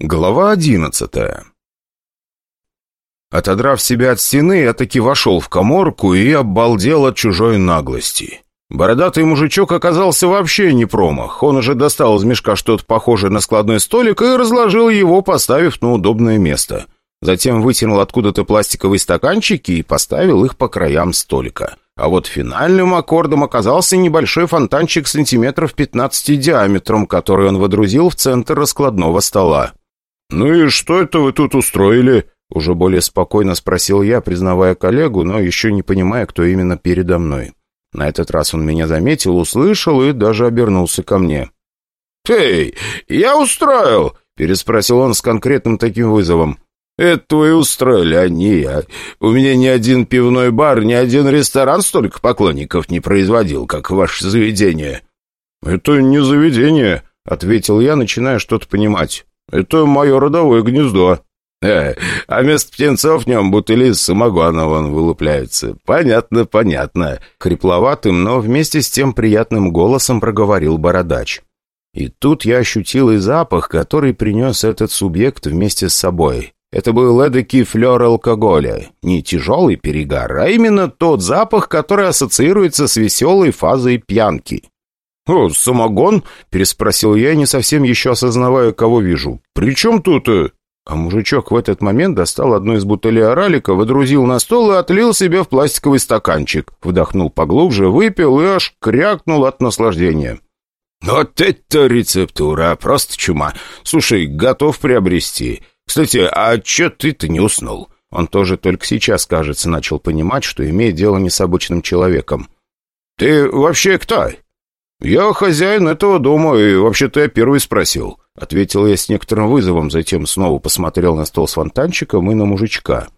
Глава одиннадцатая Отодрав себя от стены, я таки вошел в коморку и обалдел от чужой наглости. Бородатый мужичок оказался вообще не промах. Он уже достал из мешка что-то похожее на складной столик и разложил его, поставив на удобное место. Затем вытянул откуда-то пластиковые стаканчики и поставил их по краям столика. А вот финальным аккордом оказался небольшой фонтанчик сантиметров 15 диаметром, который он водрузил в центр раскладного стола. «Ну и что это вы тут устроили?» Уже более спокойно спросил я, признавая коллегу, но еще не понимая, кто именно передо мной. На этот раз он меня заметил, услышал и даже обернулся ко мне. «Эй, я устроил!» — переспросил он с конкретным таким вызовом. «Это вы устроили, а не я. У меня ни один пивной бар, ни один ресторан столько поклонников не производил, как ваше заведение». «Это не заведение», — ответил я, начиная что-то понимать. «Это мое родовое гнездо». «Э, а вместо птенцов в нем бутыли с самогона вон вылупляются. Понятно, понятно». Хрипловатым, но вместе с тем приятным голосом проговорил бородач. И тут я ощутил и запах, который принес этот субъект вместе с собой. Это был эдакий флер алкоголя. Не тяжелый перегар, а именно тот запах, который ассоциируется с веселой фазой пьянки. «О, самогон?» — переспросил я, не совсем еще осознавая, кого вижу. «При чем тут...» э?» А мужичок в этот момент достал одну из бутылей оралика, выдрузил на стол и отлил себе в пластиковый стаканчик. Вдохнул поглубже, выпил и аж крякнул от наслаждения. «Вот это рецептура! Просто чума! Слушай, готов приобрести. Кстати, а чё ты-то не уснул?» Он тоже только сейчас, кажется, начал понимать, что имеет дело не с обычным человеком. «Ты вообще кто?» «Я хозяин этого дома, и вообще-то я первый спросил», — ответил я с некоторым вызовом, затем снова посмотрел на стол с фонтанчиком и на мужичка.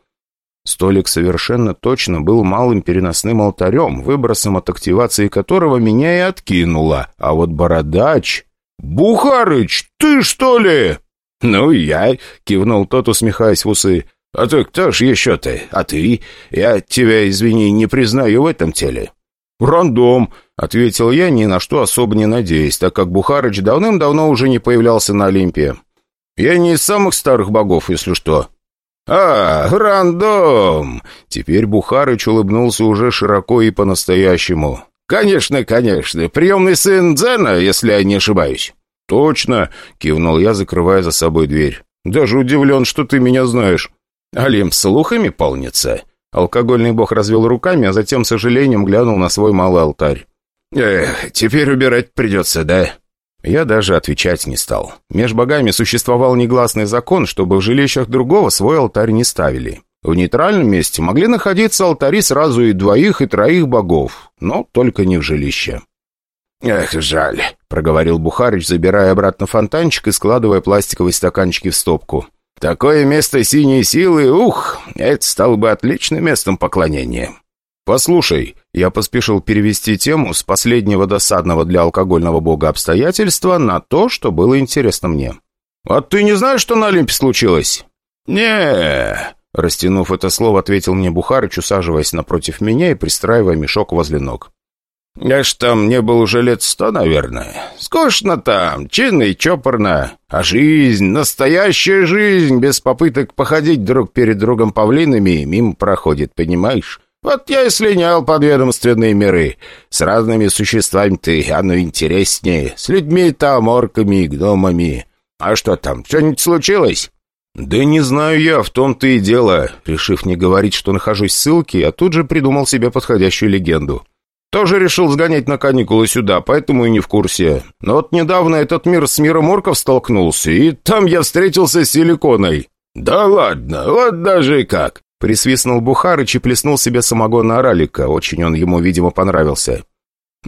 Столик совершенно точно был малым переносным алтарем, выбросом от активации которого меня и откинуло, а вот бородач... «Бухарыч, ты что ли?» «Ну, я», — кивнул тот, усмехаясь в усы. «А ты кто ж еще ты? А ты? Я тебя, извини, не признаю в этом теле». «Рандом», — ответил я, ни на что особо не надеясь, так как Бухарыч давным-давно уже не появлялся на Олимпе. «Я не из самых старых богов, если что». «А, рандом!» Теперь Бухарыч улыбнулся уже широко и по-настоящему. «Конечно, конечно. Приемный сын Дзена, если я не ошибаюсь». «Точно!» — кивнул я, закрывая за собой дверь. «Даже удивлен, что ты меня знаешь». «Олимп слухами полнится?» Алкогольный бог развел руками, а затем, сожалением, глянул на свой малый алтарь. «Эх, теперь убирать придется, да?» Я даже отвечать не стал. Меж богами существовал негласный закон, чтобы в жилищах другого свой алтарь не ставили. В нейтральном месте могли находиться алтари сразу и двоих, и троих богов, но только не в жилище. «Эх, жаль», — проговорил Бухарыч, забирая обратно фонтанчик и складывая пластиковые стаканчики в стопку. Такое место синей силы, ух, это стало бы отличным местом поклонения. «Послушай», я поспешил перевести тему с последнего досадного для алкогольного бога обстоятельства на то, что было интересно мне. «А ты не знаешь, что на Олимпе случилось?» не Растянув это слово, ответил мне Бухарыч, усаживаясь напротив меня и пристраивая мешок возле ног. Я ж там не был уже лет сто, наверное. Скучно там, чинно и чопорно. А жизнь, настоящая жизнь, без попыток походить друг перед другом павлинами, мимо проходит, понимаешь? Вот я и слинял под ведомственные миры. С разными существами-то оно интереснее. С людьми-то, орками и гномами. А что там, что-нибудь случилось?» «Да не знаю я, в том-то и дело». Решив не говорить, что нахожусь в ссылке, я тут же придумал себе подходящую легенду. Тоже решил сгонять на каникулы сюда, поэтому и не в курсе. Но вот недавно этот мир с миром орков столкнулся, и там я встретился с силиконой». «Да ладно, вот даже и как!» Присвистнул Бухарыч и плеснул себе самогона оралика. Очень он ему, видимо, понравился.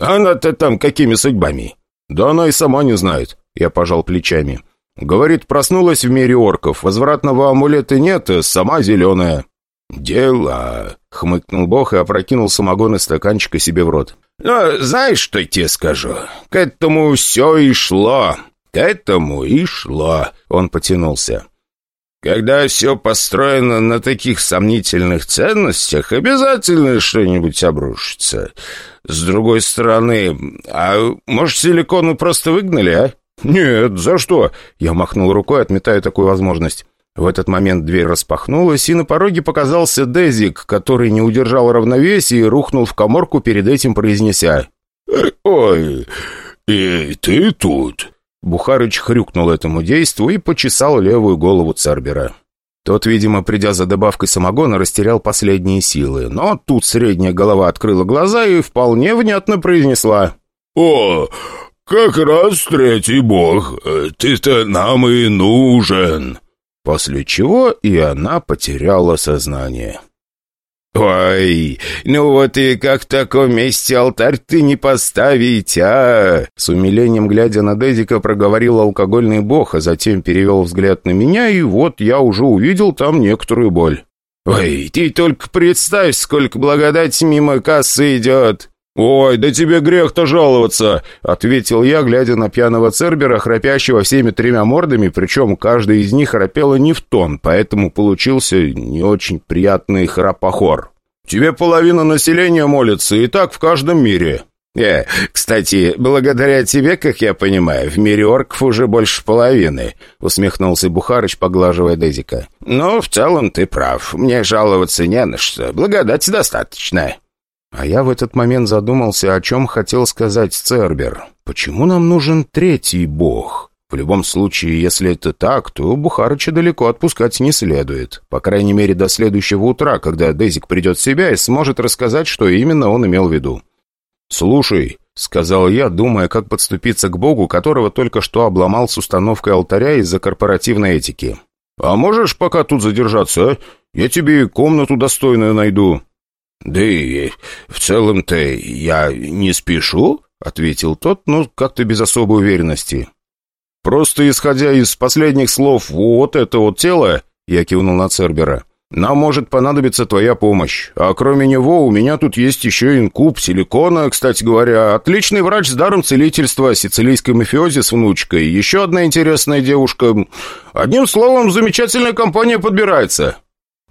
«Она-то там какими судьбами?» «Да она и сама не знает», — я пожал плечами. «Говорит, проснулась в мире орков. Возвратного амулета нет, сама зеленая». «Дела!» — хмыкнул Бог и опрокинул самогон из стаканчика себе в рот. «Но знаешь, что я тебе скажу? К этому все и шло. К этому и шло!» — он потянулся. «Когда все построено на таких сомнительных ценностях, обязательно что-нибудь обрушится. С другой стороны, а может, силикону просто выгнали, а? «Нет, за что?» Я махнул рукой, отметая такую возможность. В этот момент дверь распахнулась, и на пороге показался Дезик, который не удержал равновесия и рухнул в коморку, перед этим произнеся. «Ой, и ты тут?» Бухарыч хрюкнул этому действу и почесал левую голову Цербера. Тот, видимо, придя за добавкой самогона, растерял последние силы. Но тут средняя голова открыла глаза и вполне внятно произнесла. «О, как раз третий бог. Ты-то нам и нужен». После чего и она потеряла сознание. «Ой, ну вот и как в таком месте алтарь ты не поставить, а?» С умилением глядя на Дезика проговорил алкогольный бог, а затем перевел взгляд на меня, и вот я уже увидел там некоторую боль. «Ой, ты только представь, сколько благодать мимо кассы идет!» «Ой, да тебе грех-то жаловаться!» — ответил я, глядя на пьяного Цербера, храпящего всеми тремя мордами, причем каждая из них храпела не в тон, поэтому получился не очень приятный храпохор. «Тебе половина населения молится, и так в каждом мире». «Э, кстати, благодаря тебе, как я понимаю, в мире орков уже больше половины», — усмехнулся Бухарыч, поглаживая Дезика. «Но в целом ты прав. Мне жаловаться не на что. Благодать достаточно». А я в этот момент задумался, о чем хотел сказать Цербер. Почему нам нужен третий бог? В любом случае, если это так, то Бухарыча далеко отпускать не следует. По крайней мере, до следующего утра, когда Дезик придет в себя и сможет рассказать, что именно он имел в виду. «Слушай», — сказал я, думая, как подступиться к богу, которого только что обломал с установкой алтаря из-за корпоративной этики. «А можешь пока тут задержаться, а? Я тебе комнату достойную найду». «Да и в целом-то я не спешу», — ответил тот, но как-то без особой уверенности. «Просто исходя из последних слов «вот это вот тело», — я кивнул на Цербера, «нам может понадобиться твоя помощь. А кроме него у меня тут есть еще инкуб, силикона, кстати говоря, отличный врач с даром целительства, сицилийской мафиози с внучкой, еще одна интересная девушка. Одним словом, замечательная компания подбирается».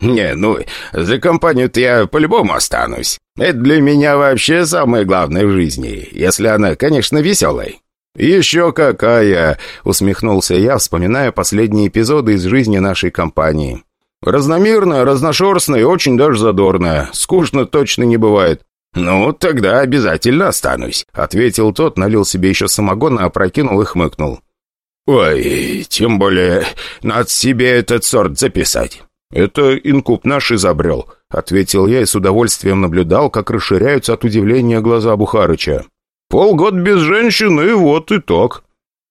«Не, ну, за компанию-то я по-любому останусь. Это для меня вообще самое главное в жизни, если она, конечно, веселая». «Еще какая!» — усмехнулся я, вспоминая последние эпизоды из жизни нашей компании. «Разномерная, разношерстная и очень даже задорная. Скучно точно не бывает». «Ну, тогда обязательно останусь», — ответил тот, налил себе еще самогона, опрокинул и хмыкнул. «Ой, тем более, надо себе этот сорт записать». «Это инкуб наш изобрел», — ответил я и с удовольствием наблюдал, как расширяются от удивления глаза Бухарыча. «Полгода без женщины, и вот итог».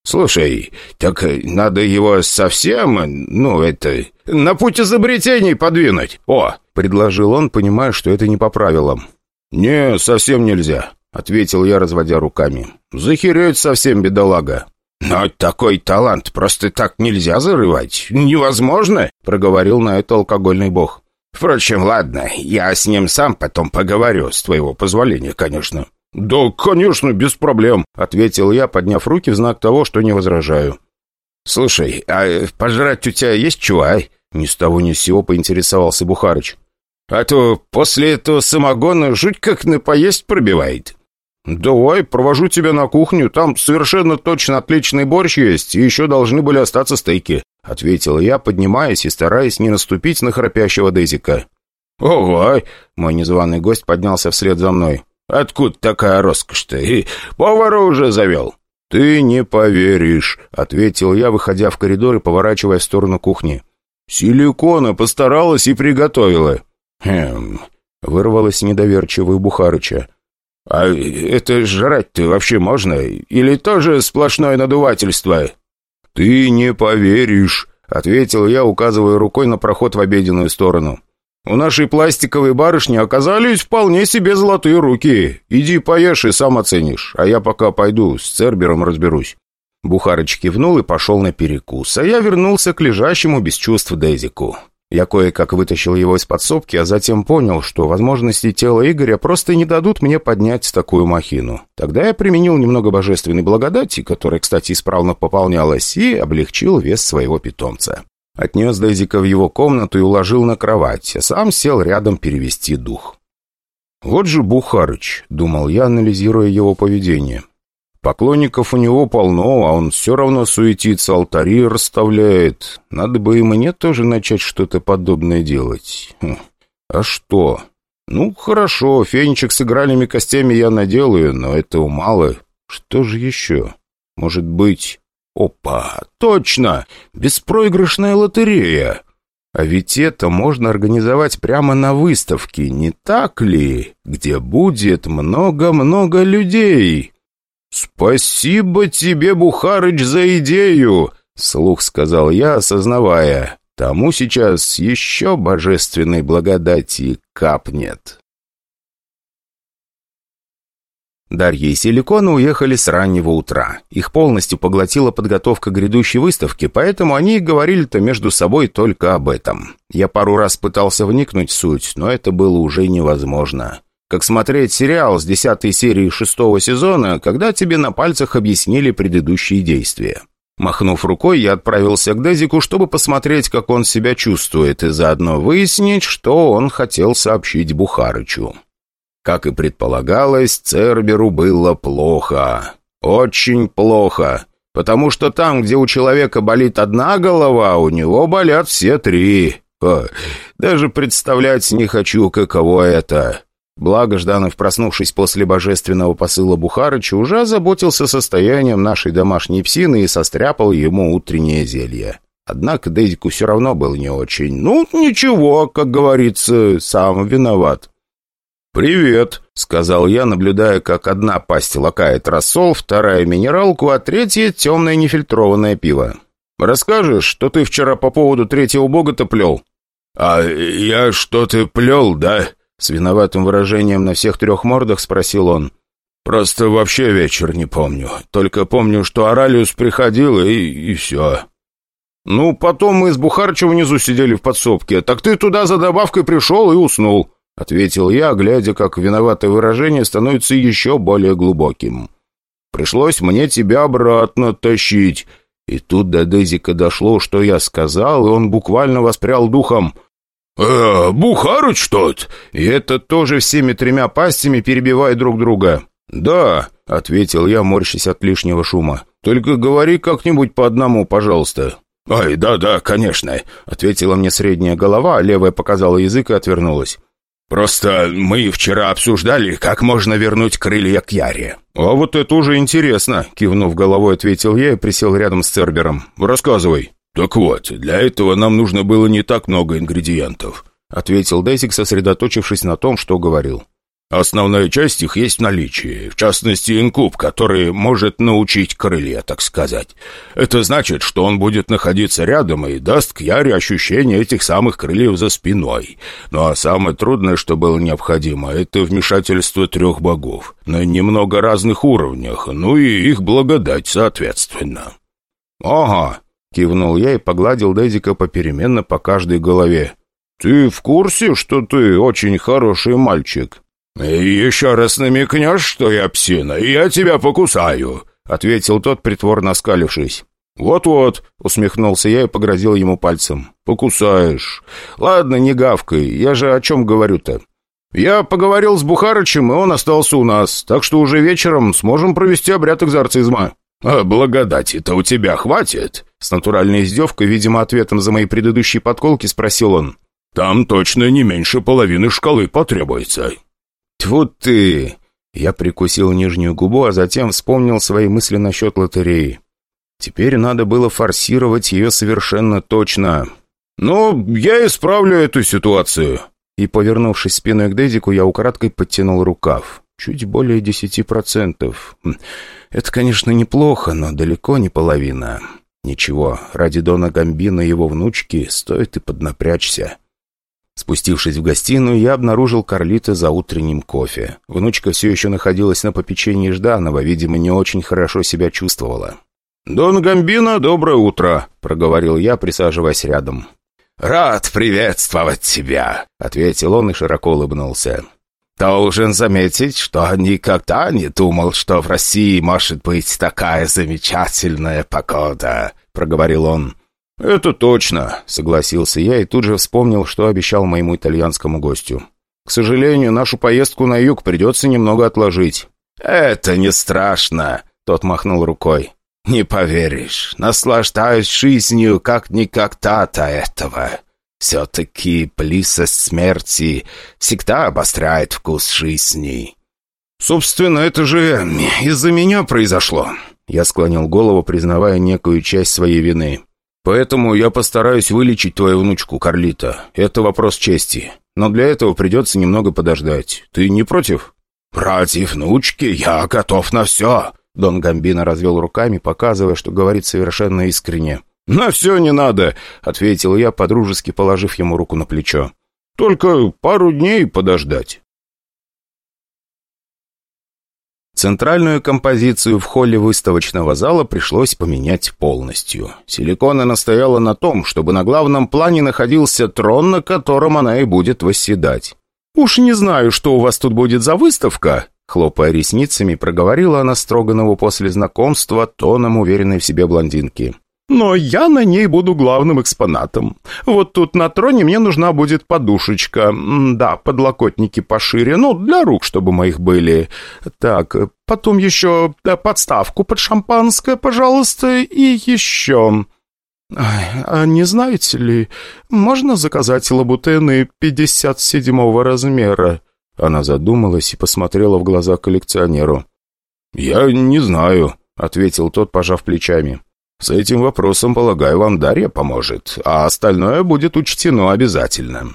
«Слушай, так надо его совсем, ну, это, на путь изобретений подвинуть. О!» — предложил он, понимая, что это не по правилам. «Не, совсем нельзя», — ответил я, разводя руками. «Захереть совсем, бедолага». «Но такой талант просто так нельзя зарывать. Невозможно», — проговорил на это алкогольный бог. «Впрочем, ладно, я с ним сам потом поговорю, с твоего позволения, конечно». «Да, конечно, без проблем», — ответил я, подняв руки в знак того, что не возражаю. «Слушай, а пожрать у тебя есть чувай?» Ни с того ни с сего поинтересовался Бухарыч. «А то после этого самогона жуть как на поесть пробивает». «Давай, провожу тебя на кухню, там совершенно точно отличный борщ есть, и еще должны были остаться стейки», — ответил я, поднимаясь и стараясь не наступить на храпящего Дезика. «Ого!» — мой незваный гость поднялся вслед за мной. «Откуда такая роскошь-то? И повара уже завел». «Ты не поверишь», — ответил я, выходя в коридор и поворачивая в сторону кухни. «Силикона постаралась и приготовила». «Хм...» — вырвалось недоверчиво у Бухарыча. «А это жрать-то вообще можно? Или тоже сплошное надувательство?» «Ты не поверишь», — ответил я, указывая рукой на проход в обеденную сторону. «У нашей пластиковой барышни оказались вполне себе золотые руки. Иди поешь и сам оценишь, а я пока пойду, с Цербером разберусь». Бухарыч кивнул и пошел на перекус, а я вернулся к лежащему без чувств Дезику. Я кое-как вытащил его из подсобки, а затем понял, что возможности тела Игоря просто не дадут мне поднять такую махину. Тогда я применил немного божественной благодати, которая, кстати, исправно пополнялась, и облегчил вес своего питомца. Отнес Дезика в его комнату и уложил на кровать, а сам сел рядом перевести дух. «Вот же Бухарыч», — думал я, анализируя его поведение. Поклонников у него полно, а он все равно суетится, алтари расставляет. Надо бы и мне тоже начать что-то подобное делать. Хм. А что? Ну, хорошо, фенечек с игральными костями я наделаю, но этого мало. Что же еще? Может быть... Опа, точно! Беспроигрышная лотерея! А ведь это можно организовать прямо на выставке, не так ли? Где будет много-много людей. «Спасибо тебе, Бухарыч, за идею!» — слух сказал я, осознавая. Тому сейчас еще божественной благодати капнет. Дарья и Силикона уехали с раннего утра. Их полностью поглотила подготовка грядущей выставке, поэтому они говорили-то между собой только об этом. Я пару раз пытался вникнуть в суть, но это было уже невозможно. Как смотреть сериал с десятой серии шестого сезона, когда тебе на пальцах объяснили предыдущие действия. Махнув рукой, я отправился к Дезику, чтобы посмотреть, как он себя чувствует, и заодно выяснить, что он хотел сообщить Бухарычу. Как и предполагалось, Церберу было плохо. Очень плохо. Потому что там, где у человека болит одна голова, у него болят все три. О, даже представлять не хочу, каково это. Благо Жданов, проснувшись после божественного посыла Бухарыча, уже озаботился состоянием нашей домашней псины и состряпал ему утреннее зелье. Однако Дейзику все равно был не очень. Ну, ничего, как говорится, сам виноват. «Привет», — сказал я, наблюдая, как одна пасть лакает рассол, вторая — минералку, а третья — темное нефильтрованное пиво. «Расскажешь, что ты вчера по поводу третьего бога-то плел?» «А я что-то плел, да?» С виноватым выражением на всех трех мордах спросил он. «Просто вообще вечер не помню. Только помню, что Оралиус приходил, и, и все». «Ну, потом мы с Бухарычем внизу сидели в подсобке. Так ты туда за добавкой пришел и уснул. — ответил я, глядя, как виноватое выражение становится еще более глубоким. «Пришлось мне тебя обратно тащить». И тут до Дезика дошло, что я сказал, и он буквально воспрял духом. «Э, Бухарыч тот!» И это тоже всеми тремя пастями перебивая друг друга. «Да», — ответил я, морщась от лишнего шума. «Только говори как-нибудь по одному, пожалуйста». «Ай, да-да, конечно», — ответила мне средняя голова, а левая показала язык и отвернулась. Просто мы вчера обсуждали, как можно вернуть крылья к Яре». «А вот это уже интересно», — кивнув головой, ответил я и присел рядом с Цербером. «Рассказывай». «Так вот, для этого нам нужно было не так много ингредиентов», — ответил Дейсик, сосредоточившись на том, что говорил. Основная часть их есть в наличии, в частности, инкуб, который может научить крылья, так сказать. Это значит, что он будет находиться рядом и даст Кьяре ощущение этих самых крыльев за спиной. Ну а самое трудное, что было необходимо, это вмешательство трех богов на немного разных уровнях, ну и их благодать соответственно. «Ага», — кивнул я и погладил Дезика попеременно по каждой голове. «Ты в курсе, что ты очень хороший мальчик?» еще раз намекнешь, что я псина, и я тебя покусаю», — ответил тот, притворно оскалившись. «Вот-вот», — усмехнулся я и погрозил ему пальцем. «Покусаешь. Ладно, не гавкай, я же о чем говорю-то? Я поговорил с Бухарычем, и он остался у нас, так что уже вечером сможем провести обряд экзорцизма». «А благодати-то у тебя хватит?» С натуральной издевкой, видимо, ответом за мои предыдущие подколки, спросил он. «Там точно не меньше половины шкалы потребуется». «Тьфу ты!» Я прикусил нижнюю губу, а затем вспомнил свои мысли насчет лотереи. Теперь надо было форсировать ее совершенно точно. «Ну, я исправлю эту ситуацию!» И, повернувшись спиной к Дедику, я украдкой подтянул рукав. Чуть более десяти процентов. Хм, это, конечно, неплохо, но далеко не половина. Ничего, ради Дона Гамбина и его внучки стоит и поднапрячься. Спустившись в гостиную, я обнаружил Карлита за утренним кофе. Внучка все еще находилась на попечении Жданова, видимо, не очень хорошо себя чувствовала. «Дон Гамбино, доброе утро», — проговорил я, присаживаясь рядом. «Рад приветствовать тебя», — ответил он и широко улыбнулся. «Должен заметить, что никогда не думал, что в России может быть такая замечательная погода», — проговорил он. «Это точно», — согласился я и тут же вспомнил, что обещал моему итальянскому гостю. «К сожалению, нашу поездку на юг придется немного отложить». «Это не страшно», Тот махнул рукой. «Не поверишь, наслаждаюсь жизнью, как никогда до этого. Все-таки близость смерти всегда обостряет вкус жизни». «Собственно, это же из-за меня произошло». Я склонил голову, признавая некую часть своей вины. «Поэтому я постараюсь вылечить твою внучку, Карлита. Это вопрос чести. Но для этого придется немного подождать. Ты не против?» «Против внучки я готов на все!» Дон Гамбино развел руками, показывая, что говорит совершенно искренне. «На все не надо!» — ответил я, подружески положив ему руку на плечо. «Только пару дней подождать». Центральную композицию в холле выставочного зала пришлось поменять полностью. Силикона настояла на том, чтобы на главном плане находился трон, на котором она и будет восседать. «Уж не знаю, что у вас тут будет за выставка», хлопая ресницами, проговорила она Строганову после знакомства тоном уверенной в себе блондинки. Но я на ней буду главным экспонатом. Вот тут на троне мне нужна будет подушечка. Да, подлокотники пошире, ну, для рук, чтобы моих были. Так, потом еще подставку под шампанское, пожалуйста, и еще... А не знаете ли, можно заказать лабутены 57-го размера?» Она задумалась и посмотрела в глаза коллекционеру. «Я не знаю», — ответил тот, пожав плечами. С этим вопросом, полагаю, вам Дарья поможет, а остальное будет учтено обязательно».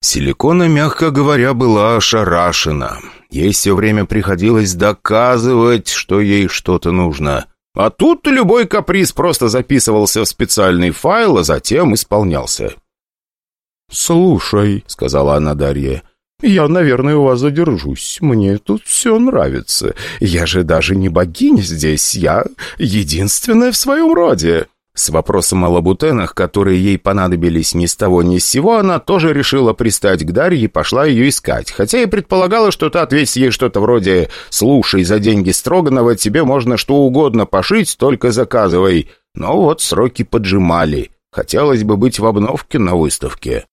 Силикона, мягко говоря, была ошарашена. Ей все время приходилось доказывать, что ей что-то нужно. А тут любой каприз просто записывался в специальный файл, а затем исполнялся. «Слушай», — сказала она Дарье, «Я, наверное, у вас задержусь. Мне тут все нравится. Я же даже не богиня здесь, я единственная в своем роде». С вопросом о лабутенах, которые ей понадобились ни с того ни с сего, она тоже решила пристать к Дарье и пошла ее искать, хотя и предполагала, что та ответит ей что-то вроде «Слушай, за деньги Строганова тебе можно что угодно пошить, только заказывай». Но вот сроки поджимали. Хотелось бы быть в обновке на выставке.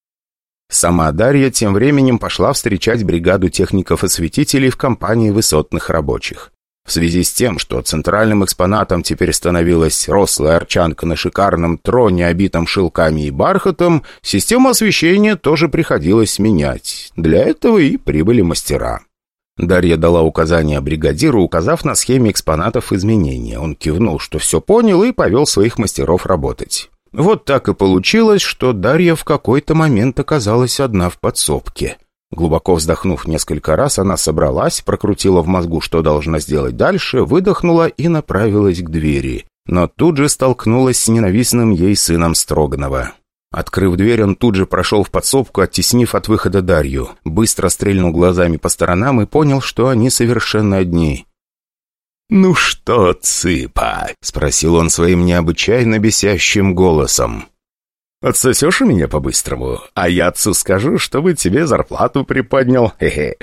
Сама Дарья тем временем пошла встречать бригаду техников-осветителей в компании высотных рабочих. В связи с тем, что центральным экспонатом теперь становилась рослая арчанка на шикарном троне, обитом шелками и бархатом, систему освещения тоже приходилось менять. Для этого и прибыли мастера. Дарья дала указание бригадиру, указав на схеме экспонатов изменения. Он кивнул, что все понял, и повел своих мастеров работать. Вот так и получилось, что Дарья в какой-то момент оказалась одна в подсобке. Глубоко вздохнув несколько раз, она собралась, прокрутила в мозгу, что должна сделать дальше, выдохнула и направилась к двери. Но тут же столкнулась с ненавистным ей сыном Строганова. Открыв дверь, он тут же прошел в подсобку, оттеснив от выхода Дарью. Быстро стрельнул глазами по сторонам и понял, что они совершенно одни. «Ну что, цыпа?» — спросил он своим необычайно бесящим голосом. «Отсосешь у меня по-быстрому, а я отцу скажу, чтобы тебе зарплату приподнял. Хе-хе.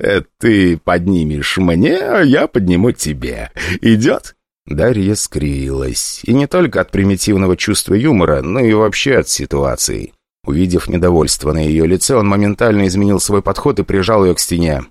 Э, ты поднимешь мне, а я подниму тебе. Идет?» Дарья скривилась. И не только от примитивного чувства юмора, но и вообще от ситуации. Увидев недовольство на ее лице, он моментально изменил свой подход и прижал ее к стене.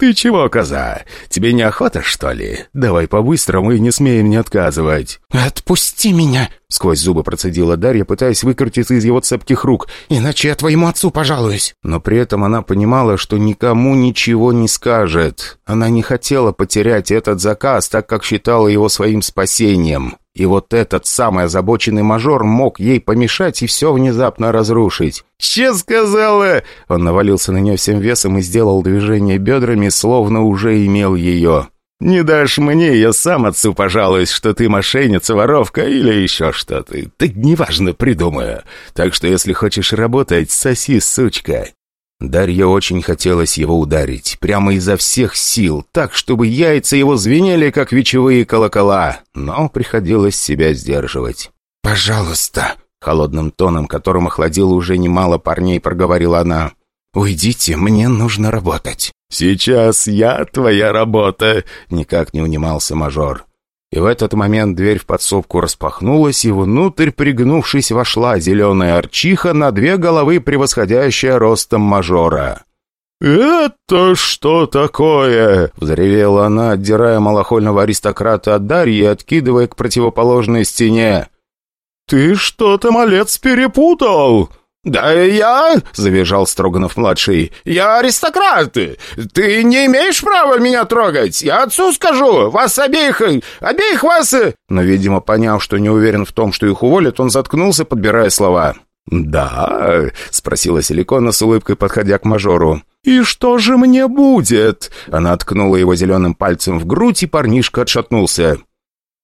«Ты чего, коза? Тебе неохота, что ли? Давай по-быстрому и не смей мне отказывать». «Отпусти меня!» — сквозь зубы процедила Дарья, пытаясь выкрутиться из его цепких рук. «Иначе я твоему отцу пожалуюсь». Но при этом она понимала, что никому ничего не скажет. Она не хотела потерять этот заказ, так как считала его своим спасением. И вот этот самый озабоченный мажор мог ей помешать и все внезапно разрушить. «Че сказала?» Он навалился на нее всем весом и сделал движение бедрами, словно уже имел ее. «Не дашь мне, я сам отцу пожалуюсь, что ты мошенница, воровка или еще что-то. Ты неважно придумаю. Так что если хочешь работать, соси, сучка». Дарье очень хотелось его ударить, прямо изо всех сил, так, чтобы яйца его звенели, как вечевые колокола, но приходилось себя сдерживать. «Пожалуйста», — холодным тоном, которым охладило уже немало парней, проговорила она. «Уйдите, мне нужно работать». «Сейчас я твоя работа», — никак не унимался мажор. И в этот момент дверь в подсобку распахнулась, и внутрь, пригнувшись, вошла зеленая арчиха на две головы, превосходящая ростом мажора. «Это что такое?» — взревела она, отдирая малохольного аристократа от Дарьи откидывая к противоположной стене. «Ты что-то, малец, перепутал!» «Да я...» — завизжал Строганов-младший. «Я аристократ! Ты не имеешь права меня трогать! Я отцу скажу! Вас обеих... обеих вас...» Но, видимо, поняв, что не уверен в том, что их уволят, он заткнулся, подбирая слова. «Да?» — спросила Силикона с улыбкой, подходя к мажору. «И что же мне будет?» Она ткнула его зеленым пальцем в грудь, и парнишка отшатнулся.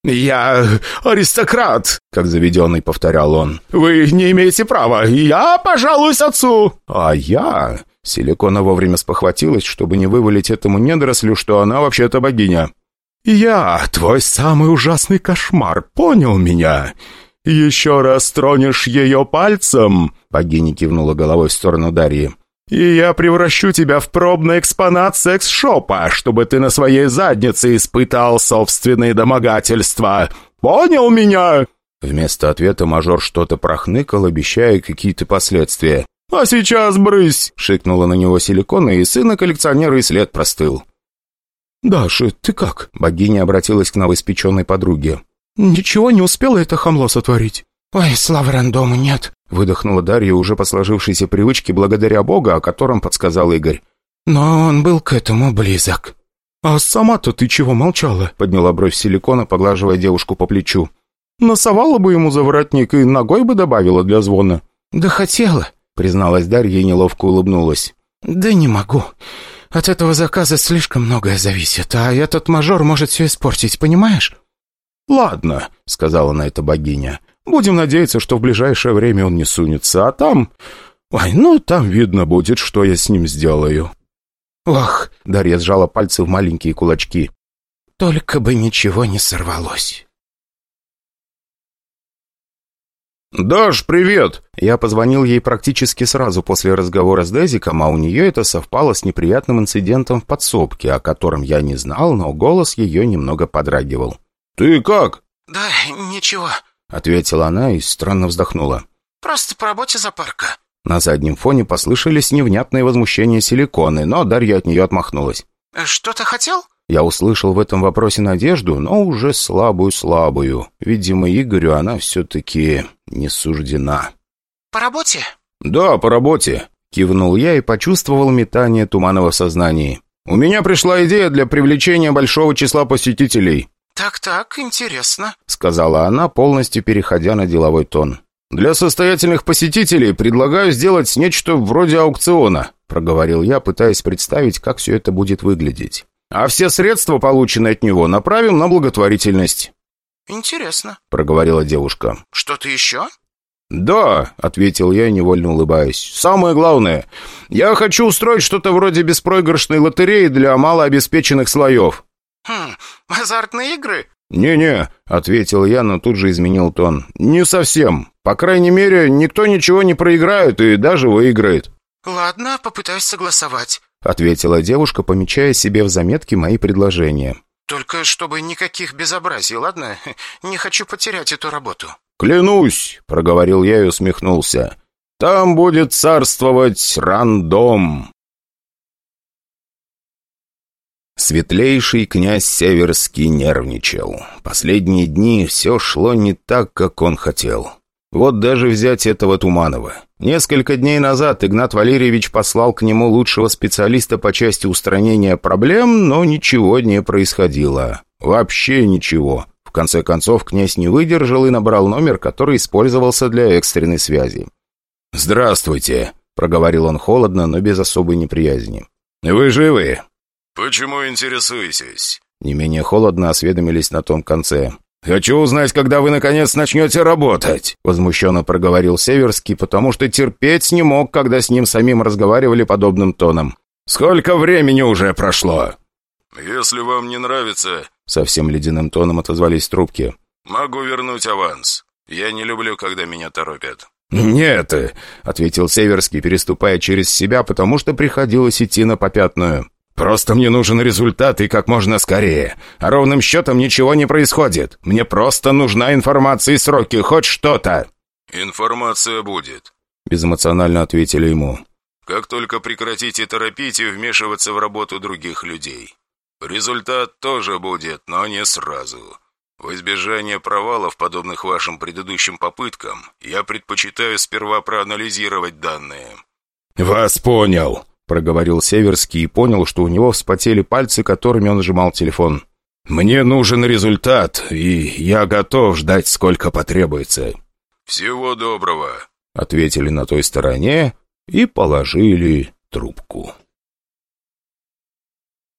«Я аристократ», — как заведенный повторял он. «Вы не имеете права. Я пожалуюсь отцу». «А я...» Силикона вовремя спохватилась, чтобы не вывалить этому недорослю, что она вообще-то богиня. «Я твой самый ужасный кошмар, понял меня? Еще раз тронешь ее пальцем...» Богиня кивнула головой в сторону Дарьи. «И я превращу тебя в пробный экспонат секс-шопа, чтобы ты на своей заднице испытал собственные домогательства. Понял меня?» Вместо ответа мажор что-то прохныкал, обещая какие-то последствия. «А сейчас брысь!» — шикнула на него силикона, и сына коллекционера и след простыл. «Даша, ты как?» — богиня обратилась к новоиспеченной подруге. «Ничего не успела это хамло сотворить?» «Ой, слава рандому, нет!» Выдохнула Дарья уже по сложившейся привычке благодаря Богу, о котором подсказал Игорь. «Но он был к этому близок». «А сама-то ты чего молчала?» Подняла бровь силикона, поглаживая девушку по плечу. «Носовала бы ему за воротник и ногой бы добавила для звона». «Да хотела», — призналась Дарья и неловко улыбнулась. «Да не могу. От этого заказа слишком многое зависит, а этот мажор может все испортить, понимаешь?» «Ладно», — сказала на это богиня. Будем надеяться, что в ближайшее время он не сунется, а там... Ой, ну, там видно будет, что я с ним сделаю». «Ох!» — Дарья сжала пальцы в маленькие кулачки. «Только бы ничего не сорвалось». «Даш, привет!» Я позвонил ей практически сразу после разговора с Дезиком, а у нее это совпало с неприятным инцидентом в подсобке, о котором я не знал, но голос ее немного подрагивал. «Ты как?» «Да, ничего», — ответила она и странно вздохнула. «Просто по работе запарка». На заднем фоне послышались невнятные возмущения силиконы, но Дарья от нее отмахнулась. «Э, «Что ты хотел?» Я услышал в этом вопросе надежду, но уже слабую-слабую. Видимо, Игорю она все-таки не суждена. «По работе?» «Да, по работе», — кивнул я и почувствовал метание туманного сознания. «У меня пришла идея для привлечения большого числа посетителей». «Так-так, интересно», — сказала она, полностью переходя на деловой тон. «Для состоятельных посетителей предлагаю сделать нечто вроде аукциона», — проговорил я, пытаясь представить, как все это будет выглядеть. «А все средства, полученные от него, направим на благотворительность». «Интересно», — проговорила девушка. «Что-то еще?» «Да», — ответил я, невольно улыбаясь. «Самое главное, я хочу устроить что-то вроде беспроигрышной лотереи для малообеспеченных слоев». «Хм, азартные игры?» «Не-не», — ответил я, но тут же изменил тон. «Не совсем. По крайней мере, никто ничего не проиграет и даже выиграет». «Ладно, попытаюсь согласовать», — ответила девушка, помечая себе в заметке мои предложения. «Только чтобы никаких безобразий, ладно? Не хочу потерять эту работу». «Клянусь», — проговорил я и усмехнулся. «Там будет царствовать рандом». Светлейший князь Северский нервничал. Последние дни все шло не так, как он хотел. Вот даже взять этого Туманова. Несколько дней назад Игнат Валерьевич послал к нему лучшего специалиста по части устранения проблем, но ничего не происходило. Вообще ничего. В конце концов, князь не выдержал и набрал номер, который использовался для экстренной связи. «Здравствуйте», — проговорил он холодно, но без особой неприязни. «Вы живы?» «Почему интересуетесь?» Не менее холодно осведомились на том конце. «Хочу узнать, когда вы, наконец, начнете работать!» Возмущенно проговорил Северский, потому что терпеть не мог, когда с ним самим разговаривали подобным тоном. «Сколько времени уже прошло?» «Если вам не нравится...» Совсем ледяным тоном отозвались трубки. «Могу вернуть аванс. Я не люблю, когда меня торопят». «Нет», — ответил Северский, переступая через себя, потому что приходилось идти на попятную. «Просто мне нужен результат и как можно скорее. А ровным счетом ничего не происходит. Мне просто нужна информация и сроки, хоть что-то». «Информация будет», — безэмоционально ответили ему. Как только прекратите торопить и вмешиваться в работу других людей. Результат тоже будет, но не сразу. В избежание провалов, подобных вашим предыдущим попыткам, я предпочитаю сперва проанализировать данные». «Вас понял», — проговорил Северский и понял, что у него вспотели пальцы, которыми он сжимал телефон. «Мне нужен результат, и я готов ждать, сколько потребуется». «Всего доброго», — ответили на той стороне и положили трубку.